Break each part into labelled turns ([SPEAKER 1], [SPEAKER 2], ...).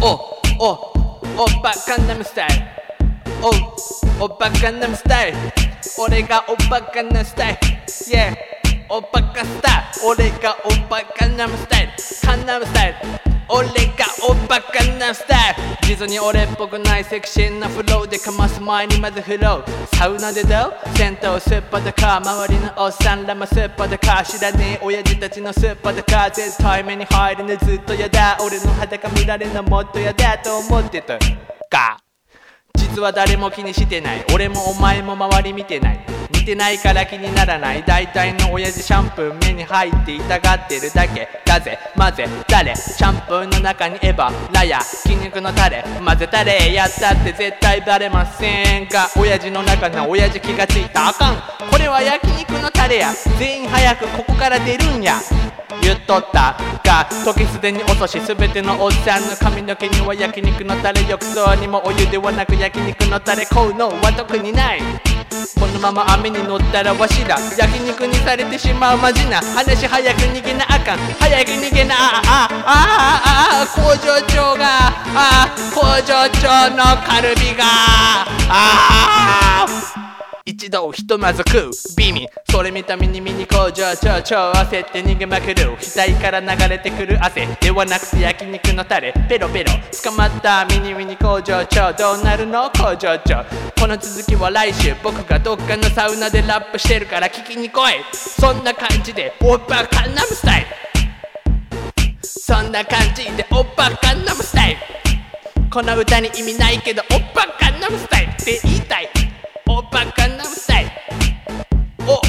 [SPEAKER 1] おおおっぱカンナムスタイルおおっぱカンナムスタイル俺がおっぱカンナムスタイル Yeah. おっぱカスタイル俺がおっぱカンナムスタイルカンナムスタイル俺がおバカなスタイル。実に俺っぽくないセクシーなフローでかます前にまずフロー。サウナでどう？銭湯スーパーだか周りのおっさんらもスーパーだか知らねえ親父たちのスーパーだか絶対目に入るねずっとやだ。俺の裸見られるのもっとやだと思ってた。実は誰も気にしてない。俺もお前も周り見てない。見てないから気にならない。大体の親父シャンプー目に入って痛がってるだけ。だぜ混ぜ誰？シャンプーの中にエヴァラヤ筋肉のタレ。混ぜたれやったって絶対バレませんが親父の中の親父気がついたあかん。これは焼肉のタレや。全員早くここから出るんや。言っとった。が時すでに遅し全てのおっさんの髪の毛には焼肉のタレ浴槽にもお湯ではなく焼肉のタレ。こうのは特にないこの。まま雨に乗ったらわしら焼肉にされてしまうマジな話早く逃げなあかん早く逃げな。あああああ工場長があ工場長のカルビが。ああ。一度ひとまず食う。ビミそれ見た目にミニ工場長超焦って逃げまくる。額から流れてくる汗。ではなくて焼肉のタレ。ペロペロ。捕まったミニミニ工場長どうなるの工場長。この続きは来週。僕がどっかのサウナでラップしてるから聞きに来い。そんな感じでオッパカンナムスタイル。そんな感じでオッパカンナムスタイル。この歌に意味ないけどオッパカンナムスタイルって言いたい。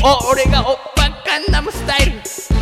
[SPEAKER 1] 俺がオッパカンナムスタイル。